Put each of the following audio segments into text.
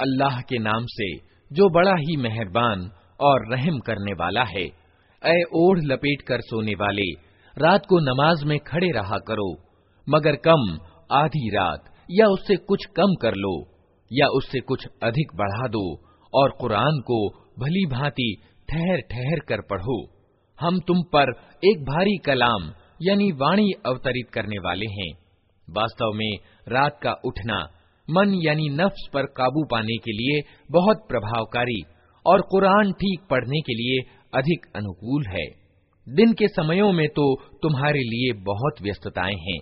अल्लाह के नाम से जो बड़ा ही मेहरबान और रहम करने वाला है ऐ ओढ़ लपेट कर सोने वाले रात को नमाज में खड़े रहा करो मगर कम आधी रात या उससे कुछ कम कर लो या उससे कुछ अधिक बढ़ा दो और कुरान को भली भांति ठहर ठहर कर पढ़ो। हम तुम पर एक भारी कलाम, यानी वाणी अवतरित करने वाले हैं। वास्तव में रात का उठना, मन यानी नफ्स पर काबू पाने के लिए बहुत प्रभावकारी और कुरान ठीक पढ़ने के लिए अधिक अनुकूल है। दिन के समयों में तो तुम्हारे लिए बहुत व्यस्तताएँ हैं।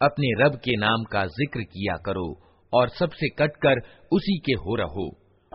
अपने रब के नाम का ज़िक्र किया करो और सबसे कटकर उसी के हो रहो।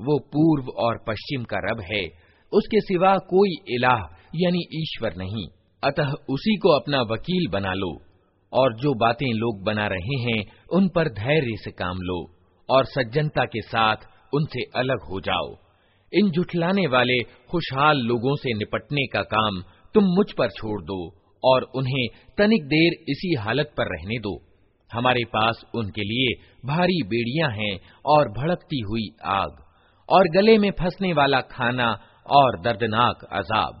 वो पूर्व और पश्चिम का रब है उसके सिवा कोई इलाह यानी ईश्वर नहीं अतः उसी को अपना वकील बना लो और जो बातें लोग बना रहे हैं उन पर धैर्य से काम लो और सज्जनता के साथ उनसे अलग हो जाओ इन जुठलाने वाले खुशहाल लोगों से निपटने का काम तुम मुझ पर छोड़ दो और उन्हें तनिक देर इसी हालत पर रहने दो हमारे पास उनके लिए भारी बेड़ियां हैं और भड़कती हुई आग और गले में फंसने वाला खाना और दर्दनाक अजाब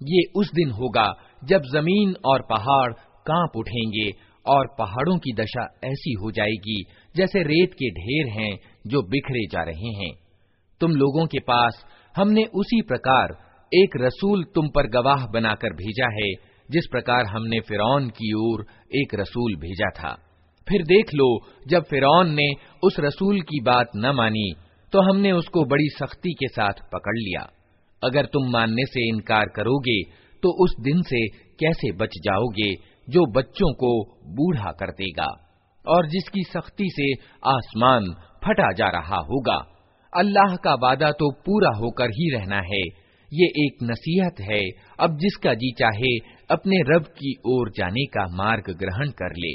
ये उस दिन होगा जब जमीन और पहाड़ कांप उठेंगे और पहाड़ों की दशा ऐसी हो जाएगी जैसे रेत के ढेर हैं जो बिखरे जा रहे हैं तुम लोगों के पास, हमने उसी प्रकार एक रसूल तुम पर गवाह बनाकर भेजा है, जिस प्रकार हमने फिरौन की ओर एक रसूल भेजा था। फिर देख लो, जब फिरौन ने उस रसूल की बात न मानी तो हमने उसको बड़ी सख्ती के साथ पकड़ लिया। अगर तुम मानने से इनकार करोगे तो उस दिन से कैसे बच जाओगे, जो बच्चों को बूढ़ा कर देगा? और जिसकी सख्ती से आसमान फटा जा रहा होगा। अल्लाह का वादा तो पूरा होकर ही रहना है ये एक नसीहत है अब जिसका जी चाहे अपने रब की ओर जाने का मार्ग ग्रहण कर ले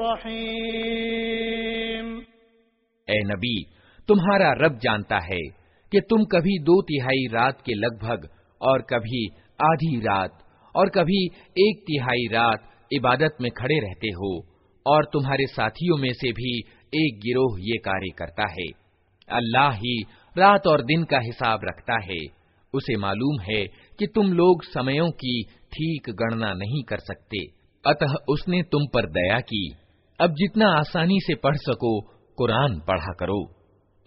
रहीम ए नबी तुम्हारा रब जानता है कि तुम कभी दो तिहाई रात के लगभग और कभी आधी रात और कभी एक तिहाई रात इबादत में खड़े रहते हो और तुम्हारे साथियों में से भी एक गिरोह ये कार्य करता है अल्लाह ही रात और दिन का हिसाब रखता है उसे मालूम है कि तुम लोग समयों की ठीक गणना नहीं कर सकते। अतः उसने तुम पर दया की। अब जितना आसानी से पढ़ सको, कुरान पढ़ा करो।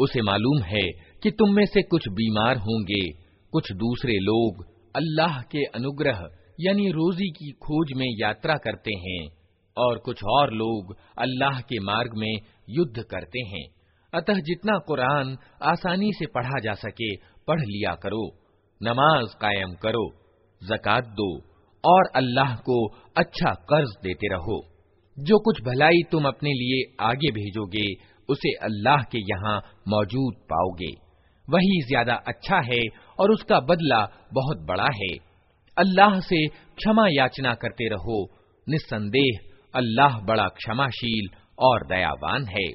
उसे मालूम है कि तुम में से कुछ बीमार होंगे, कुछ दूसरे लोग अल्लाह के अनुग्रह, यानी रोजी की खोज में यात्रा करते हैं, और कुछ और लोग अल्लाह के मार्ग में युद्ध करते हैं। अतः जितना कुरान आसानी से पढ़ा जा सके, पढ़ लिया करो। नमाज़ कायम करो, जक़ात दो और अल्लाह को अच्छा कर्ज देते रहो। जो कुछ भलाई तुम अपने लिए आगे भेजोगे, उसे अल्लाह के यहाँ मौजूद पाओगे। वही ज़्यादा अच्छा है और उसका बदला बहुत बड़ा है। अल्लाह से क्षमा याचना करते रहो। निस्संदेह अल्लाह बड़ा क्षमाशील और दयावान है।